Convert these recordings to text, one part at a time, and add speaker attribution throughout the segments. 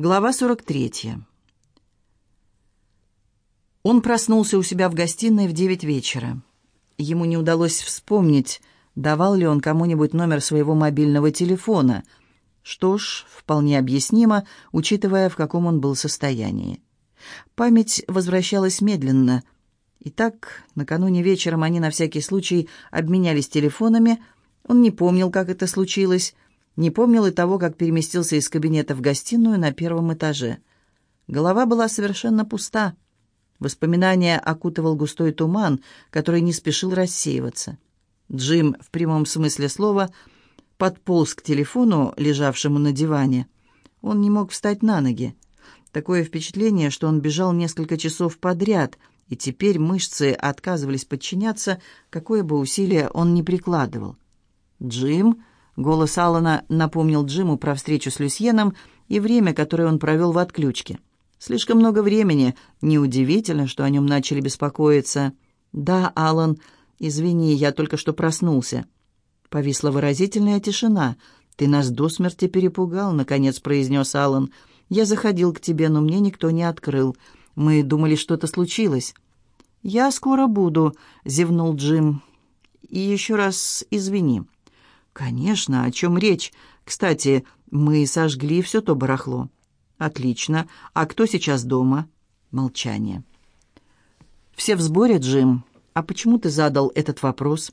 Speaker 1: Глава 43. Он проснулся у себя в гостиной в девять вечера. Ему не удалось вспомнить, давал ли он кому-нибудь номер своего мобильного телефона. Что ж, вполне объяснимо, учитывая, в каком он был состоянии. Память возвращалась медленно. Итак, накануне вечером они на всякий случай обменялись телефонами. Он не помнил, как это случилось, не помнил и того, как переместился из кабинета в гостиную на первом этаже. Голова была совершенно пуста. Воспоминания окутывал густой туман, который не спешил рассеиваться. Джим, в прямом смысле слова, подполз к телефону, лежавшему на диване. Он не мог встать на ноги. Такое впечатление, что он бежал несколько часов подряд, и теперь мышцы отказывались подчиняться, какое бы усилие он ни прикладывал. «Джим», Голос Алана напомнил Джиму про встречу с Люсьеном и время, которое он провел в отключке. Слишком много времени. Неудивительно, что о нем начали беспокоиться. «Да, Алан, извини, я только что проснулся». Повисла выразительная тишина. «Ты нас до смерти перепугал», — наконец произнес Алан. «Я заходил к тебе, но мне никто не открыл. Мы думали, что-то случилось». «Я скоро буду», — зевнул Джим. «И еще раз извини». «Конечно, о чем речь? Кстати, мы сожгли все то барахло». «Отлично. А кто сейчас дома?» Молчание. «Все в сборе, Джим. А почему ты задал этот вопрос?»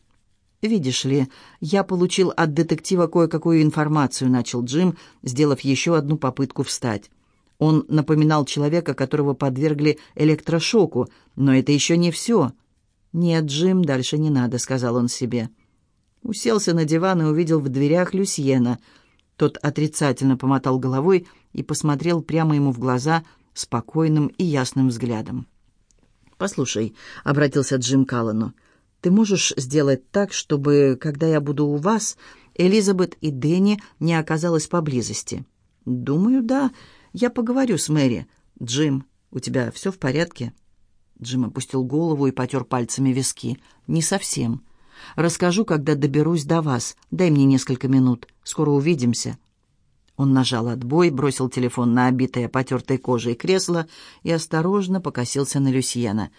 Speaker 1: «Видишь ли, я получил от детектива кое-какую информацию», — начал Джим, сделав еще одну попытку встать. Он напоминал человека, которого подвергли электрошоку, но это еще не все. «Нет, Джим, дальше не надо», — сказал он себе. Уселся на диван и увидел в дверях Люсьена. Тот отрицательно помотал головой и посмотрел прямо ему в глаза спокойным и ясным взглядом. «Послушай», — обратился Джим Каллану, — «ты можешь сделать так, чтобы, когда я буду у вас, Элизабет и Дэнни не оказалась поблизости?» «Думаю, да. Я поговорю с Мэри. Джим, у тебя все в порядке?» Джим опустил голову и потер пальцами виски. «Не совсем. Расскажу, когда доберусь до вас. Дай мне несколько минут. Скоро увидимся». Он нажал отбой, бросил телефон на обитое потертой кожей кресло и осторожно покосился на Люсьена.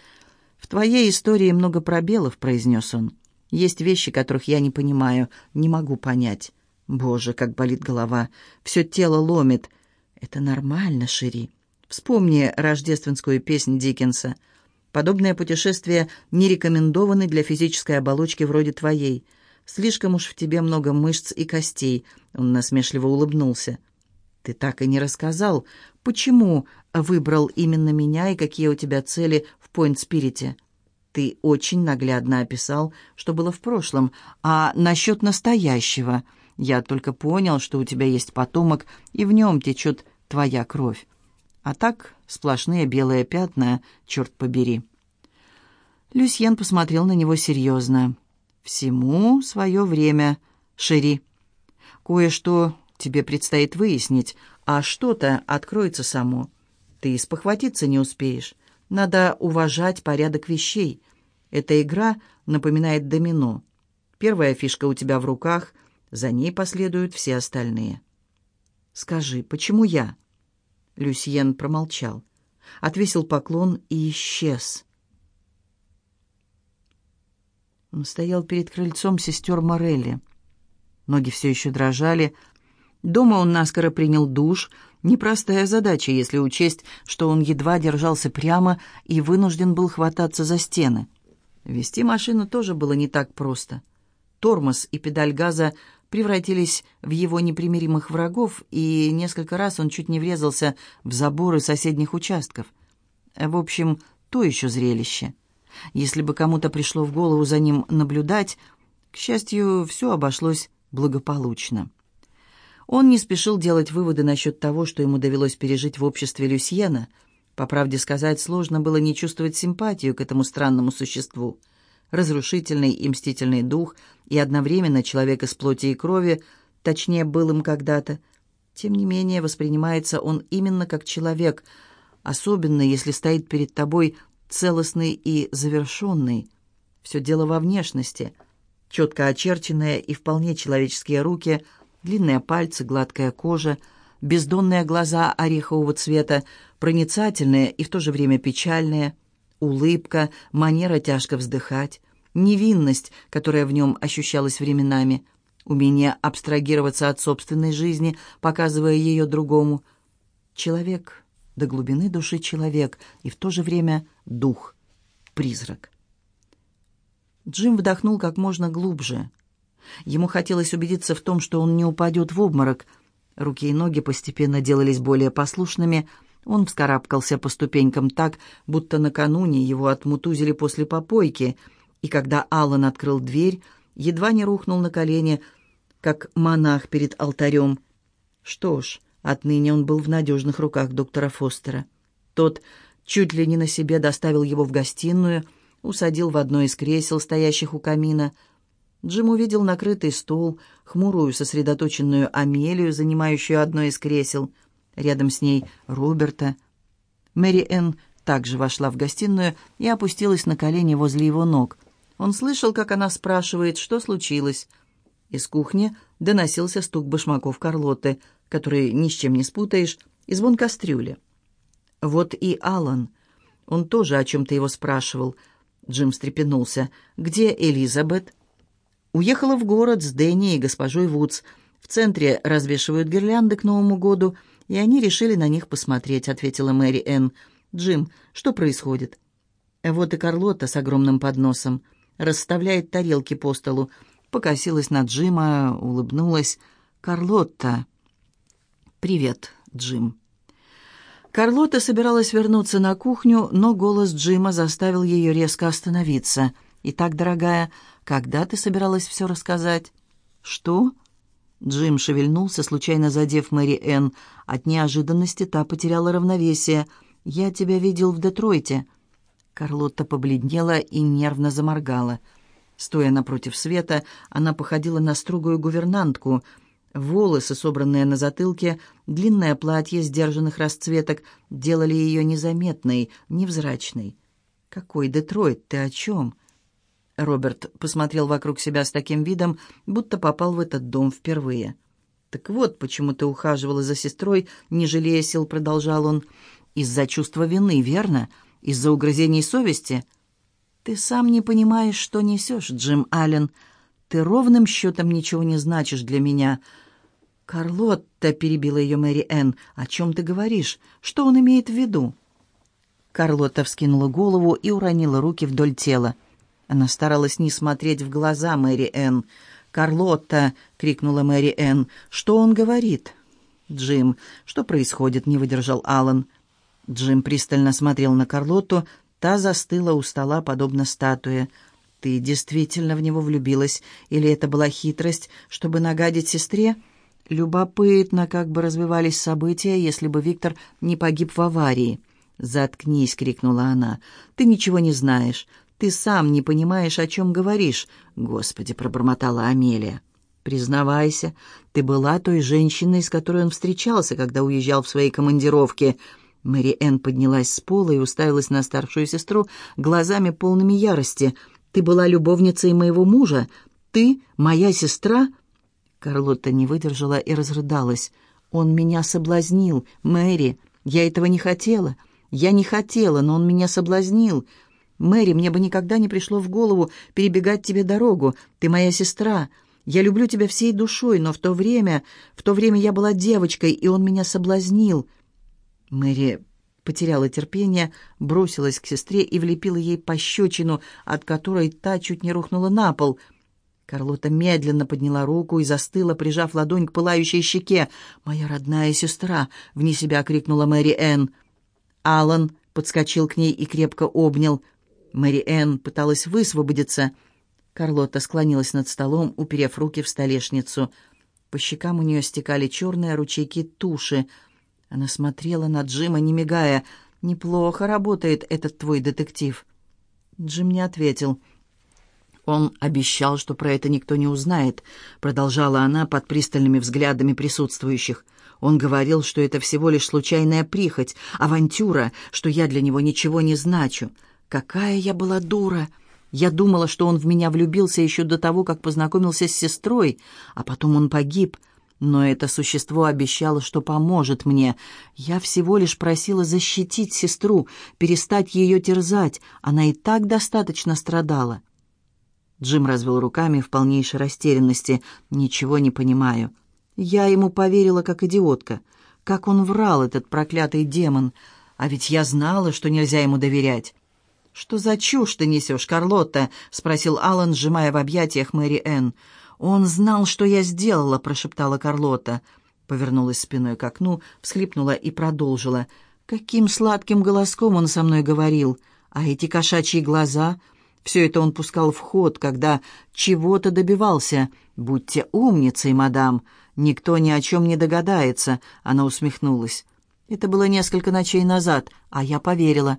Speaker 1: «В твоей истории много пробелов», — произнес он. «Есть вещи, которых я не понимаю, не могу понять. Боже, как болит голова. Все тело ломит. Это нормально, Шири. Вспомни рождественскую песнь Диккенса — Подобные путешествия не рекомендованы для физической оболочки вроде твоей. Слишком уж в тебе много мышц и костей», — он насмешливо улыбнулся. «Ты так и не рассказал, почему выбрал именно меня и какие у тебя цели в Пойнт-Спирите?» «Ты очень наглядно описал, что было в прошлом, а насчет настоящего...» Я только понял, что у тебя есть потомок, и в нем течет твоя кровь. А так сплошные белые пятна, черт побери. Люсьен посмотрел на него серьезно. «Всему свое время, Шери. Кое-что тебе предстоит выяснить, а что-то откроется само. Ты спохватиться не успеешь. Надо уважать порядок вещей. Эта игра напоминает домино. Первая фишка у тебя в руках, за ней последуют все остальные. Скажи, почему я?» Люсьен промолчал, отвесил поклон и исчез. Он стоял перед крыльцом сестер Морелли. Ноги все еще дрожали. Дома он наскоро принял душ. Непростая задача, если учесть, что он едва держался прямо и вынужден был хвататься за стены. Вести машину тоже было не так просто. Тормоз и педаль газа превратились в его непримиримых врагов, и несколько раз он чуть не врезался в заборы соседних участков. В общем, то еще зрелище. Если бы кому-то пришло в голову за ним наблюдать, к счастью, все обошлось благополучно. Он не спешил делать выводы насчет того, что ему довелось пережить в обществе Люсьена. По правде сказать, сложно было не чувствовать симпатию к этому странному существу – разрушительный и мстительный дух, и одновременно человек из плоти и крови, точнее, был им когда-то. Тем не менее, воспринимается он именно как человек, особенно если стоит перед тобой целостный и завершенный. Все дело во внешности. Четко очерченные и вполне человеческие руки, длинные пальцы, гладкая кожа, бездонные глаза орехового цвета, проницательные и в то же время печальные, улыбка, манера тяжко вздыхать, невинность, которая в нем ощущалась временами, умение абстрагироваться от собственной жизни, показывая ее другому. Человек, до глубины души человек, и в то же время дух, призрак. Джим вдохнул как можно глубже. Ему хотелось убедиться в том, что он не упадет в обморок. Руки и ноги постепенно делались более послушными. Он вскарабкался по ступенькам так, будто накануне его отмутузили после попойки, и когда Аллан открыл дверь, едва не рухнул на колени, как монах перед алтарем. Что ж, отныне он был в надежных руках доктора Фостера. Тот чуть ли не на себе доставил его в гостиную — усадил в одно из кресел, стоящих у камина. Джим увидел накрытый стол, хмурую, сосредоточенную Амелию, занимающую одно из кресел. Рядом с ней Роберта. Мэри Энн также вошла в гостиную и опустилась на колени возле его ног. Он слышал, как она спрашивает, что случилось. Из кухни доносился стук башмаков Карлоты, который ни с чем не спутаешь, и звон кастрюли. Вот и Алан. Он тоже о чем-то его спрашивал — Джим встрепенулся. «Где Элизабет?» «Уехала в город с Дэнни и госпожой Вудс. В центре развешивают гирлянды к Новому году, и они решили на них посмотреть», — ответила Мэри Энн. «Джим, что происходит?» Вот и Карлота с огромным подносом. Расставляет тарелки по столу. Покосилась на Джима, улыбнулась. «Карлотта!» «Привет, Джим!» Карлота собиралась вернуться на кухню, но голос Джима заставил ее резко остановиться. «Итак, дорогая, когда ты собиралась все рассказать?» «Что?» Джим шевельнулся, случайно задев Мэри Энн. От неожиданности та потеряла равновесие. «Я тебя видел в Детройте». Карлотта побледнела и нервно заморгала. Стоя напротив света, она походила на строгую гувернантку — Волосы, собранные на затылке, длинное платье сдержанных расцветок делали ее незаметной, невзрачной. «Какой Детройт? Ты о чем?» Роберт посмотрел вокруг себя с таким видом, будто попал в этот дом впервые. «Так вот, почему ты ухаживала за сестрой, не жалея сил», — продолжал он. «Из-за чувства вины, верно? Из-за угрызений совести?» «Ты сам не понимаешь, что несешь, Джим Аллен. Ты ровным счетом ничего не значишь для меня». «Карлотта», — перебила ее Мэри Энн, — «о чем ты говоришь? Что он имеет в виду?» Карлотта вскинула голову и уронила руки вдоль тела. Она старалась не смотреть в глаза Мэри Энн. «Карлотта!» — крикнула Мэри Энн. «Что он говорит?» «Джим, что происходит?» — не выдержал Аллан. Джим пристально смотрел на Карлотту. Та застыла у стола, подобно статуе. «Ты действительно в него влюбилась? Или это была хитрость, чтобы нагадить сестре?» Любопытно, как бы развивались события, если бы Виктор не погиб в аварии. «Заткнись!» — крикнула она. «Ты ничего не знаешь. Ты сам не понимаешь, о чем говоришь». «Господи!» — пробормотала Амелия. «Признавайся, ты была той женщиной, с которой он встречался, когда уезжал в своей командировке». Мэри Энн поднялась с пола и уставилась на старшую сестру глазами полными ярости. «Ты была любовницей моего мужа? Ты моя сестра?» Карлотта не выдержала и разрыдалась. «Он меня соблазнил, Мэри. Я этого не хотела. Я не хотела, но он меня соблазнил. Мэри, мне бы никогда не пришло в голову перебегать тебе дорогу. Ты моя сестра. Я люблю тебя всей душой, но в то время... В то время я была девочкой, и он меня соблазнил». Мэри потеряла терпение, бросилась к сестре и влепила ей пощечину, от которой та чуть не рухнула на пол — Карлота медленно подняла руку и застыла, прижав ладонь к пылающей щеке. «Моя родная сестра!» — вне себя крикнула Мэри Энн. Алан подскочил к ней и крепко обнял. Мэри Энн пыталась высвободиться. Карлота склонилась над столом, уперев руки в столешницу. По щекам у нее стекали черные ручейки туши. Она смотрела на Джима, не мигая. «Неплохо работает этот твой детектив». Джим не ответил. «Он обещал, что про это никто не узнает», — продолжала она под пристальными взглядами присутствующих. «Он говорил, что это всего лишь случайная прихоть, авантюра, что я для него ничего не значу. Какая я была дура!» Я думала, что он в меня влюбился еще до того, как познакомился с сестрой, а потом он погиб. но это существо обещало, что поможет мне. Я всего лишь просила защитить сестру, перестать ее терзать. Она и так достаточно страдала. Джим развел руками в полнейшей растерянности. «Ничего не понимаю». Я ему поверила, как идиотка. Как он врал, этот проклятый демон. А ведь я знала, что нельзя ему доверять. «Что за чушь ты несешь, Карлотта?» — спросил Аллан, сжимая в объятиях Мэри Энн. «Он знал, что я сделала», — прошептала Карлотта. Повернулась спиной к окну, всхлипнула и продолжила. «Каким сладким голоском он со мной говорил! А эти кошачьи глаза...» Все это он пускал в ход, когда чего-то добивался. «Будьте умницей, мадам. Никто ни о чем не догадается», — она усмехнулась. «Это было несколько ночей назад, а я поверила.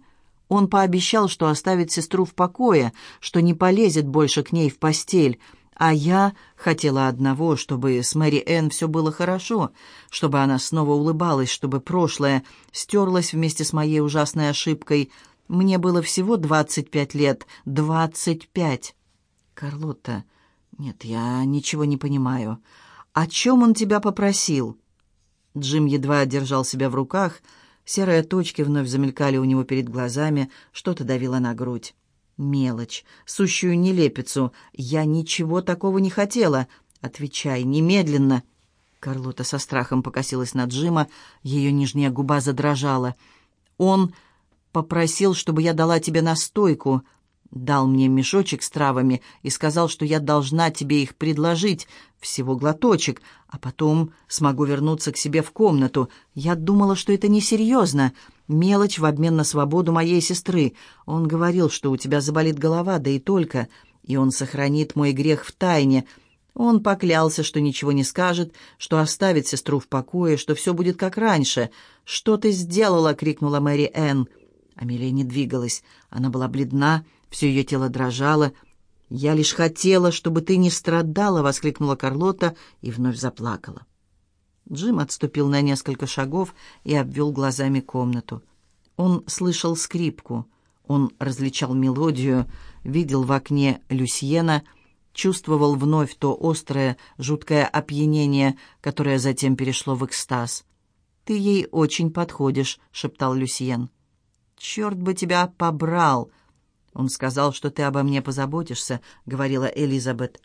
Speaker 1: Он пообещал, что оставит сестру в покое, что не полезет больше к ней в постель, а я хотела одного, чтобы с Мэри Энн все было хорошо, чтобы она снова улыбалась, чтобы прошлое стерлось вместе с моей ужасной ошибкой. Мне было всего двадцать пять лет. Двадцать пять. Карлотта, нет, я ничего не понимаю. О чем он тебя попросил? Джим едва держал себя в руках, — Серые точки вновь замелькали у него перед глазами, что-то давило на грудь. «Мелочь, сущую нелепицу. Я ничего такого не хотела. Отвечай, немедленно!» Карлота со страхом покосилась на Джима, ее нижняя губа задрожала. «Он попросил, чтобы я дала тебе настойку», дал мне мешочек с травами и сказал, что я должна тебе их предложить, всего глоточек, а потом смогу вернуться к себе в комнату. Я думала, что это несерьезно, мелочь в обмен на свободу моей сестры. Он говорил, что у тебя заболит голова, да и только, и он сохранит мой грех в тайне. Он поклялся, что ничего не скажет, что оставит сестру в покое, что все будет как раньше. «Что ты сделала?» — крикнула Мэри Энн. Амелия не двигалась. Она была бледна, — все ее тело дрожало. «Я лишь хотела, чтобы ты не страдала!» — воскликнула Карлота и вновь заплакала. Джим отступил на несколько шагов и обвел глазами комнату. Он слышал скрипку, он различал мелодию, видел в окне Люсьена, чувствовал вновь то острое, жуткое опьянение, которое затем перешло в экстаз. «Ты ей очень подходишь», — шептал Люсьен. «Черт бы тебя побрал!» «Он сказал, что ты обо мне позаботишься», — говорила Элизабет.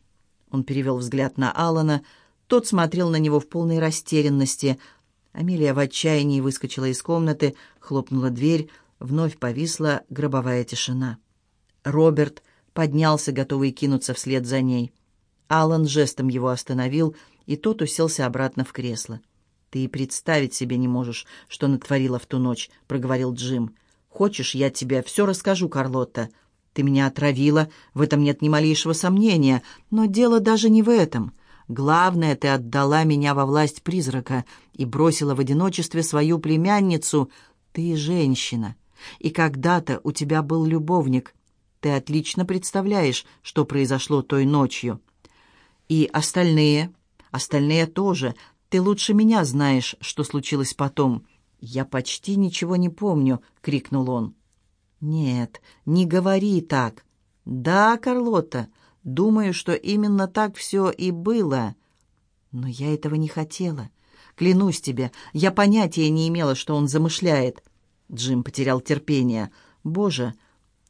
Speaker 1: Он перевел взгляд на Алана. Тот смотрел на него в полной растерянности. Амелия в отчаянии выскочила из комнаты, хлопнула дверь, вновь повисла гробовая тишина. Роберт поднялся, готовый кинуться вслед за ней. Алан жестом его остановил, и тот уселся обратно в кресло. «Ты и представить себе не можешь, что натворила в ту ночь», — проговорил Джим. «Хочешь, я тебе все расскажу, Карлотта?» Ты меня отравила, в этом нет ни малейшего сомнения, но дело даже не в этом. Главное, ты отдала меня во власть призрака и бросила в одиночестве свою племянницу. Ты женщина, и когда-то у тебя был любовник. Ты отлично представляешь, что произошло той ночью. И остальные, остальные тоже. Ты лучше меня знаешь, что случилось потом. Я почти ничего не помню, крикнул он. «Нет, не говори так». «Да, Карлота, думаю, что именно так все и было». «Но я этого не хотела. Клянусь тебе, я понятия не имела, что он замышляет». Джим потерял терпение. «Боже,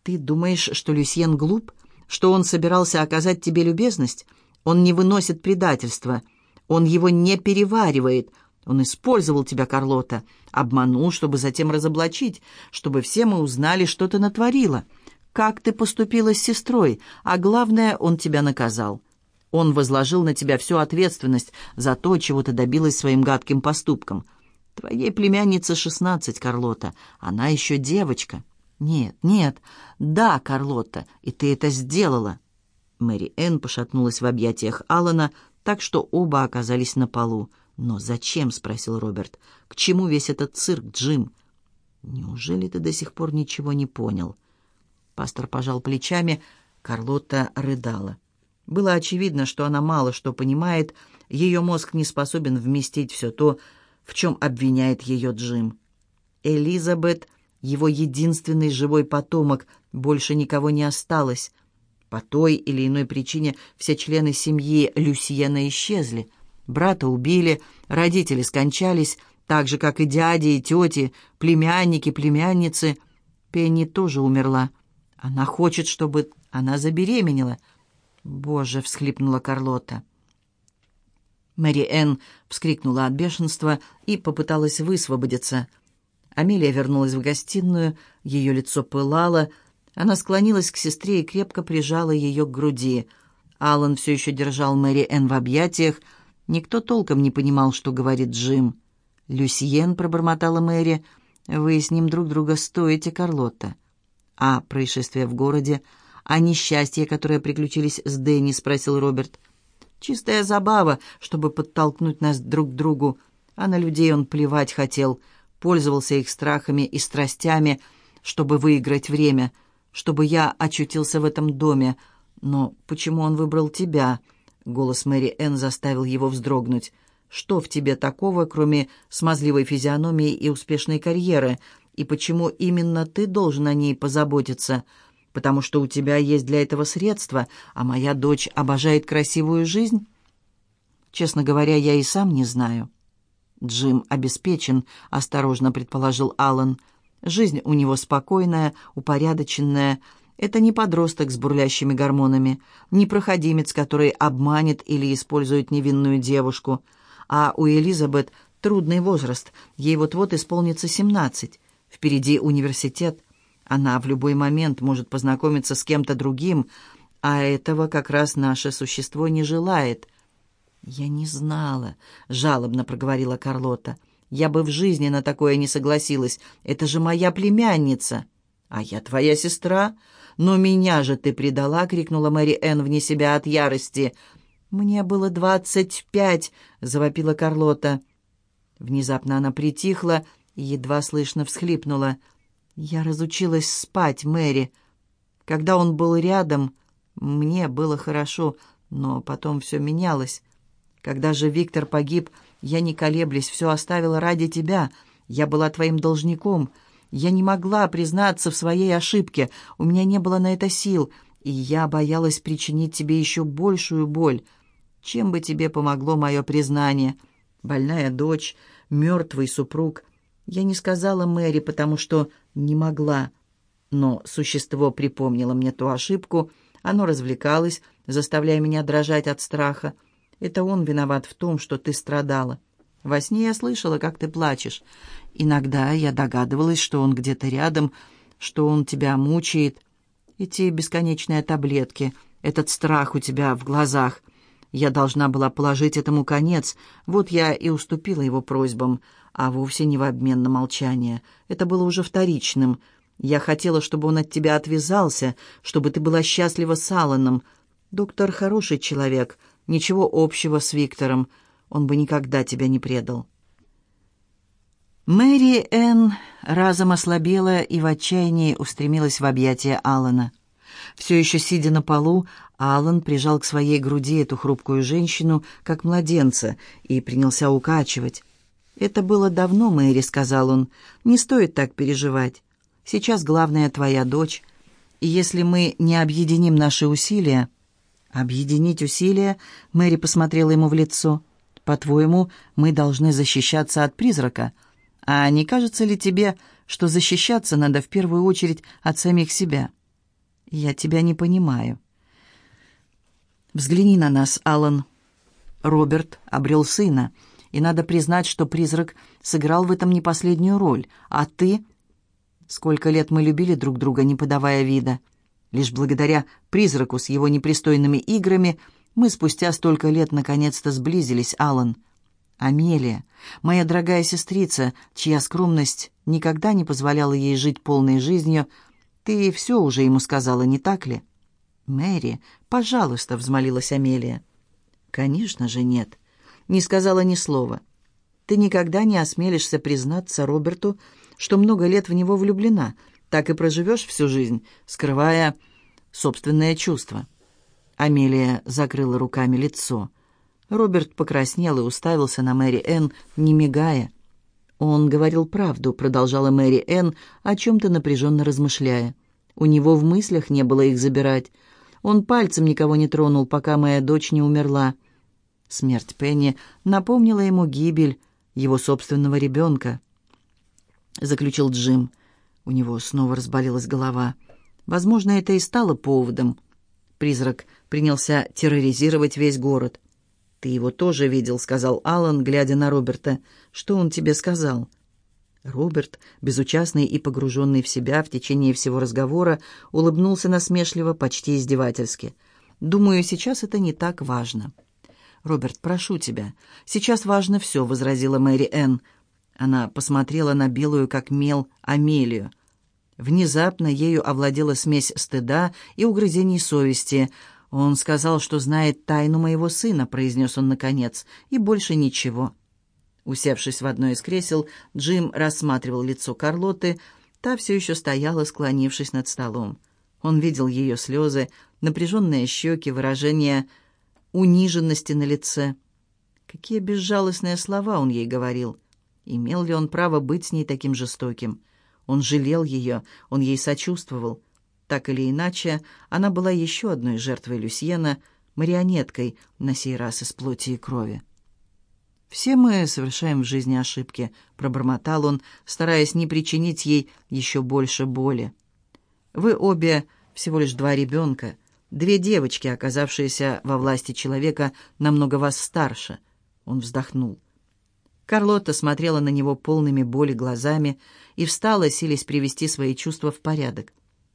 Speaker 1: ты думаешь, что Люсьен глуп? Что он собирался оказать тебе любезность? Он не выносит предательства. Он его не переваривает. Он использовал тебя, Карлота, обманул, чтобы затем разоблачить, чтобы все мы узнали, что ты натворила, как ты поступила с сестрой, а главное, он тебя наказал. Он возложил на тебя всю ответственность за то, чего ты добилась своим гадким поступком. Твоей племяннице шестнадцать, Карлота, она еще девочка. Нет, нет, да, Карлота, и ты это сделала. Мэри Энн пошатнулась в объятиях Алана, так что оба оказались на полу. «Но зачем?» — спросил Роберт. «К чему весь этот цирк, Джим?» «Неужели ты до сих пор ничего не понял?» Пастор пожал плечами, Карлотта рыдала. Было очевидно, что она мало что понимает, ее мозг не способен вместить все то, в чем обвиняет ее Джим. Элизабет, его единственный живой потомок, больше никого не осталось. По той или иной причине все члены семьи Люсьена исчезли — Брата убили, родители скончались, так же, как и дяди и тети, племянники, племянницы. Пенни тоже умерла. Она хочет, чтобы она забеременела. «Боже!» — всхлипнула Карлота. Мэри Энн вскрикнула от бешенства и попыталась высвободиться. Амелия вернулась в гостиную, ее лицо пылало. Она склонилась к сестре и крепко прижала ее к груди. Аллан все еще держал Мэри Энн в объятиях. Никто толком не понимал, что говорит Джим. «Люсьен», — пробормотала Мэри, — «вы с ним друг друга стоите, Карлотта». «А происшествие в городе? А несчастья, которые приключились с Дэнни?» — спросил Роберт. «Чистая забава, чтобы подтолкнуть нас друг к другу. А на людей он плевать хотел, пользовался их страхами и страстями, чтобы выиграть время, чтобы я очутился в этом доме. Но почему он выбрал тебя?» Голос Мэри Энн заставил его вздрогнуть. Что в тебе такого, кроме смазливой физиономии и успешной карьеры? И почему именно ты должен о ней позаботиться? Потому что у тебя есть для этого средства, а моя дочь обожает красивую жизнь? Честно говоря, я и сам не знаю. Джим обеспечен, осторожно предположил Аллан. Жизнь у него спокойная, упорядоченная. Это не подросток с бурлящими гормонами, не проходимец, который обманет или использует невинную девушку — а у Элизабет трудный возраст, ей вот-вот исполнится семнадцать. Впереди университет. Она в любой момент может познакомиться с кем-то другим, а этого как раз наше существо не желает. «Я не знала», — жалобно проговорила Карлота. «Я бы в жизни на такое не согласилась. Это же моя племянница». «А я твоя сестра?» «Но меня же ты предала!» — крикнула Мэри Энн вне себя от ярости. «Мне было двадцать пять», — завопила Карлота. Внезапно она притихла и едва слышно всхлипнула. «Я разучилась спать, Мэри. Когда он был рядом, мне было хорошо, но потом все менялось. Когда же Виктор погиб, я не колеблясь, все оставила ради тебя. Я была твоим должником. Я не могла признаться в своей ошибке, у меня не было на это сил, и я боялась причинить тебе еще большую боль». Чем бы тебе помогло мое признание? Больная дочь, мертвый супруг. Я не сказала Мэри, потому что не могла. Но существо припомнило мне ту ошибку. Оно развлекалось, заставляя меня дрожать от страха. Это он виноват в том, что ты страдала. Во сне я слышала, как ты плачешь. Иногда я догадывалась, что он где-то рядом, что он тебя мучает. Эти бесконечные таблетки, этот страх у тебя в глазах — я должна была положить этому конец, вот я и уступила его просьбам, а вовсе не в обмен на молчание. Это было уже вторичным. Я хотела, чтобы он от тебя отвязался, чтобы ты была счастлива с Алланом. Доктор хороший человек, ничего общего с Виктором. Он бы никогда тебя не предал». Мэри Энн разом ослабела и в отчаянии устремилась в объятия Аллана. Все еще сидя на полу, Алан прижал к своей груди эту хрупкую женщину, как младенца, и принялся укачивать. «Это было давно, Мэри», — сказал он. «Не стоит так переживать. Сейчас главное твоя дочь. И если мы не объединим наши усилия...» «Объединить усилия?» — Мэри посмотрела ему в лицо. «По-твоему, мы должны защищаться от призрака. А не кажется ли тебе, что защищаться надо в первую очередь от самих себя?» «Я тебя не понимаю». «Взгляни на нас, Алан. Роберт обрел сына, и надо признать, что призрак сыграл в этом не последнюю роль. А ты? Сколько лет мы любили друг друга, не подавая вида. Лишь благодаря призраку с его непристойными играми мы спустя столько лет наконец-то сблизились, Алан. Амелия, моя дорогая сестрица, чья скромность никогда не позволяла ей жить полной жизнью, — ты все уже ему сказала, не так ли?» «Мэри, пожалуйста», — взмолилась Амелия. «Конечно же нет. Не сказала ни слова. Ты никогда не осмелишься признаться Роберту, что много лет в него влюблена. Так и проживешь всю жизнь, скрывая собственное чувство». Амелия закрыла руками лицо. Роберт покраснел и уставился на Мэри Энн, не мигая. «Он говорил правду», — продолжала Мэри Энн, о чем-то напряженно размышляя. «У него в мыслях не было их забирать. Он пальцем никого не тронул, пока моя дочь не умерла. Смерть Пенни напомнила ему гибель его собственного ребенка. Заключил Джим. У него снова разболелась голова. Возможно, это и стало поводом. Призрак принялся терроризировать весь город. «Ты его тоже видел», — сказал Алан, глядя на Роберта. «Что он тебе сказал?» Роберт, безучастный и погруженный в себя в течение всего разговора, улыбнулся насмешливо, почти издевательски. «Думаю, сейчас это не так важно». «Роберт, прошу тебя, сейчас важно все», — возразила Мэри Энн. Она посмотрела на белую, как мел, Амелию. Внезапно ею овладела смесь стыда и угрызений совести. «Он сказал, что знает тайну моего сына», — произнес он наконец, — «и больше ничего». Усевшись в одно из кресел, Джим рассматривал лицо Карлоты. Та все еще стояла, склонившись над столом. Он видел ее слезы, напряженные щеки, выражение униженности на лице. Какие безжалостные слова он ей говорил. Имел ли он право быть с ней таким жестоким? Он жалел ее, он ей сочувствовал. Так или иначе, она была еще одной жертвой Люсьена, марионеткой, на сей раз из плоти и крови. «Все мы совершаем в жизни ошибки», — пробормотал он, стараясь не причинить ей еще больше боли. «Вы обе всего лишь два ребенка, две девочки, оказавшиеся во власти человека намного вас старше». Он вздохнул. Карлотта смотрела на него полными боли глазами и встала, силясь привести свои чувства в порядок.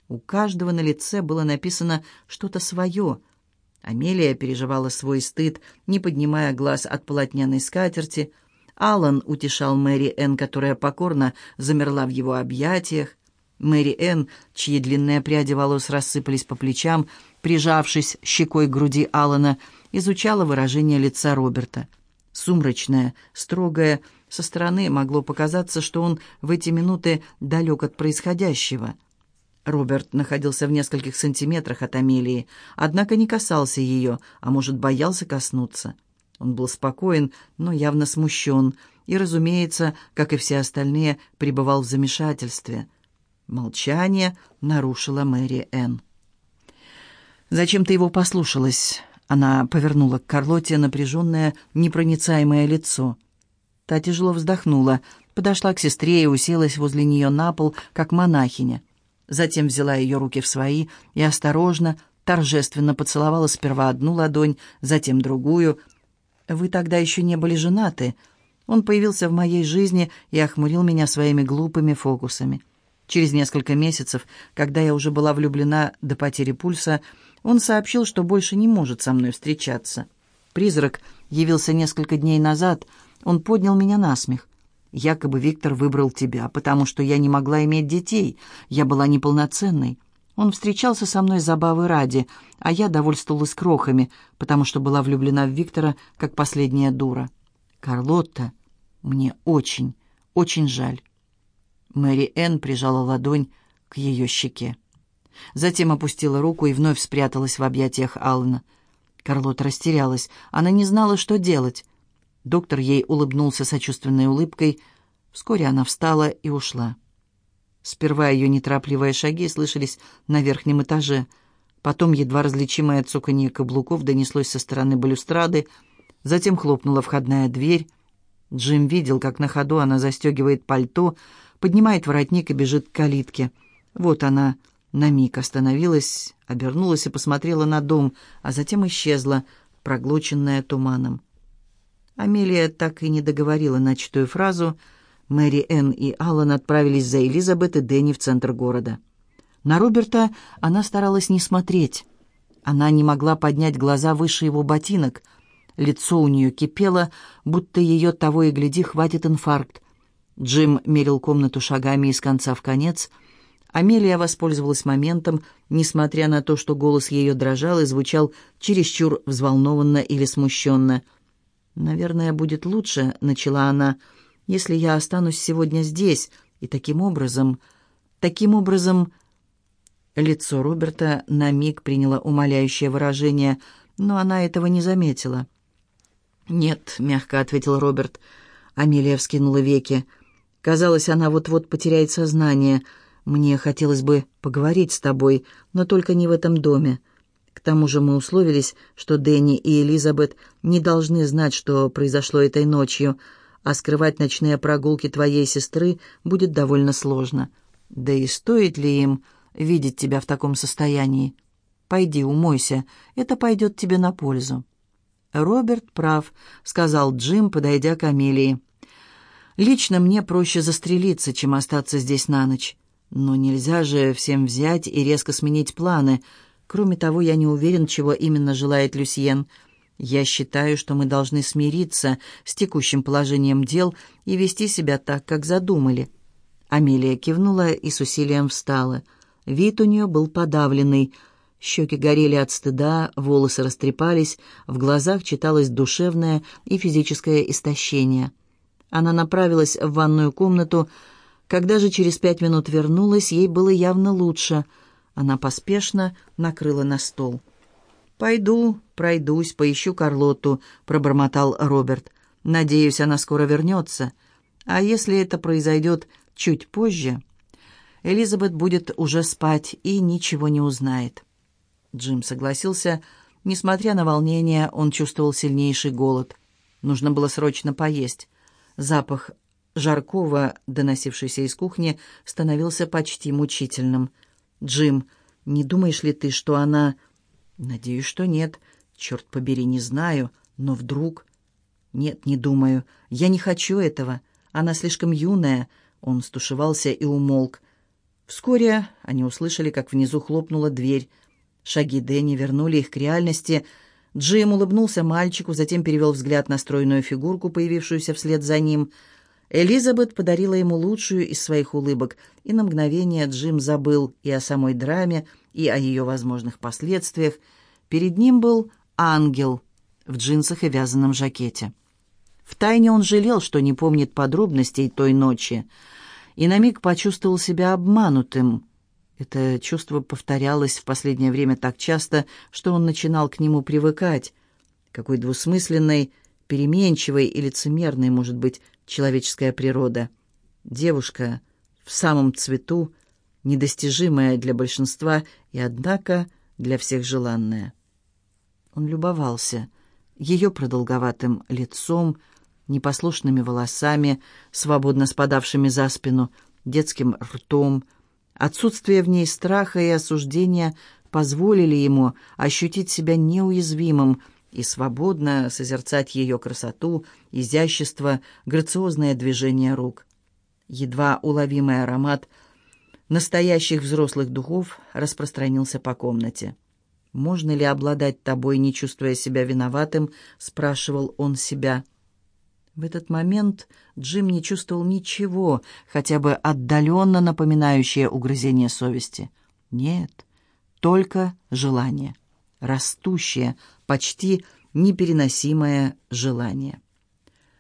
Speaker 1: У каждого на лице было написано что-то свое — Амелия переживала свой стыд, не поднимая глаз от полотняной скатерти. Алан утешал Мэри Энн, которая покорно замерла в его объятиях. Мэри Энн, чьи длинные пряди волос рассыпались по плечам, прижавшись щекой к груди Алана, изучала выражение лица Роберта. Сумрачное, строгое, со стороны могло показаться, что он в эти минуты далек от происходящего — Роберт находился в нескольких сантиметрах от Амелии, однако не касался ее, а может, боялся коснуться. Он был спокоен, но явно смущен, и, разумеется, как и все остальные, пребывал в замешательстве. Молчание нарушила Мэри Энн. «Зачем ты его послушалась?» Она повернула к Карлоте напряженное, непроницаемое лицо. Та тяжело вздохнула, подошла к сестре и уселась возле нее на пол, как монахиня. Затем взяла ее руки в свои и осторожно, торжественно поцеловала сперва одну ладонь, затем другую. «Вы тогда еще не были женаты. Он появился в моей жизни и охмурил меня своими глупыми фокусами. Через несколько месяцев, когда я уже была влюблена до потери пульса, он сообщил, что больше не может со мной встречаться. Призрак явился несколько дней назад, он поднял меня на смех. Якобы Виктор выбрал тебя, потому что я не могла иметь детей. Я была неполноценной. Он встречался со мной забавы ради, а я довольствовалась крохами, потому что была влюблена в Виктора, как последняя дура. Карлотта, мне очень, очень жаль. Мэри Энн прижала ладонь к ее щеке. Затем опустила руку и вновь спряталась в объятиях Аллана. Карлотта растерялась. Она не знала, что делать. Доктор ей улыбнулся сочувственной улыбкой. Вскоре она встала и ушла. Сперва ее неторопливые шаги слышались на верхнем этаже. Потом едва различимое цоканье каблуков донеслось со стороны балюстрады. Затем хлопнула входная дверь. Джим видел, как на ходу она застегивает пальто, поднимает воротник и бежит к калитке. Вот она на миг остановилась, обернулась и посмотрела на дом, а затем исчезла, проглоченная туманом. Амелия так и не договорила начатую фразу. Мэри Энн и Аллан отправились за Элизабет и Дэнни в центр города. На Роберта она старалась не смотреть. Она не могла поднять глаза выше его ботинок. Лицо у нее кипело, будто ее того и гляди хватит инфаркт. Джим мерил комнату шагами из конца в конец. Амелия воспользовалась моментом, несмотря на то, что голос ее дрожал и звучал чересчур взволнованно или смущенно — «Наверное, будет лучше», — начала она, — «если я останусь сегодня здесь, и таким образом... Таким образом...» Лицо Роберта на миг приняло умоляющее выражение, но она этого не заметила. «Нет», — мягко ответил Роберт. Амелия вскинула веки. Казалось, она вот-вот потеряет сознание. «Мне хотелось бы поговорить с тобой, но только не в этом доме. К тому же мы условились, что Дэнни и Элизабет не должны знать, что произошло этой ночью, а скрывать ночные прогулки твоей сестры будет довольно сложно. Да и стоит ли им видеть тебя в таком состоянии? Пойди, умойся, это пойдет тебе на пользу». «Роберт прав», — сказал Джим, подойдя к Амелии. «Лично мне проще застрелиться, чем остаться здесь на ночь. Но нельзя же всем взять и резко сменить планы. Кроме того, я не уверен, чего именно желает Люсьен. Я считаю, что мы должны смириться с текущим положением дел и вести себя так, как задумали». Амелия кивнула и с усилием встала. Вид у нее был подавленный. Щеки горели от стыда, волосы растрепались, в глазах читалось душевное и физическое истощение. Она направилась в ванную комнату, когда же через пять минут вернулась, ей было явно лучше. Она поспешно накрыла на стол. «Пойду, пройдусь, поищу Карлоту», — пробормотал Роберт. «Надеюсь, она скоро вернется. А если это произойдет чуть позже, Элизабет будет уже спать и ничего не узнает». Джим согласился. Несмотря на волнение, он чувствовал сильнейший голод. Нужно было срочно поесть. Запах жаркого, доносившийся из кухни, становился почти мучительным. «Джим, не думаешь ли ты, что она...» «Надеюсь, что нет. Черт побери, не знаю. Но вдруг...» «Нет, не думаю. Я не хочу этого. Она слишком юная». Он стушевался и умолк. Вскоре они услышали, как внизу хлопнула дверь. Шаги Дэнни вернули их к реальности. Джим улыбнулся мальчику, затем перевел взгляд на стройную фигурку, появившуюся вслед за ним — Элизабет подарила ему лучшую из своих улыбок, и на мгновение Джим забыл и о самой драме, и о ее возможных последствиях. Перед ним был ангел в джинсах и вязаном жакете. Втайне он жалел, что не помнит подробностей той ночи, и на миг почувствовал себя обманутым. Это чувство повторялось в последнее время так часто, что он начинал к нему привыкать. Какой двусмысленной, переменчивой и лицемерной может быть человеческая природа. Девушка в самом цвету, недостижимая для большинства и, однако, для всех желанная. Он любовался ее продолговатым лицом, непослушными волосами, свободно спадавшими за спину, детским ртом. Отсутствие в ней страха и осуждения позволили ему ощутить себя неуязвимым, и свободно созерцать ее красоту, изящество, грациозное движение рук. Едва уловимый аромат настоящих взрослых духов распространился по комнате. «Можно ли обладать тобой, не чувствуя себя виноватым?» — спрашивал он себя. В этот момент Джим не чувствовал ничего, хотя бы отдаленно напоминающее угрызение совести. Нет, только желание, растущее, почти непереносимое желание.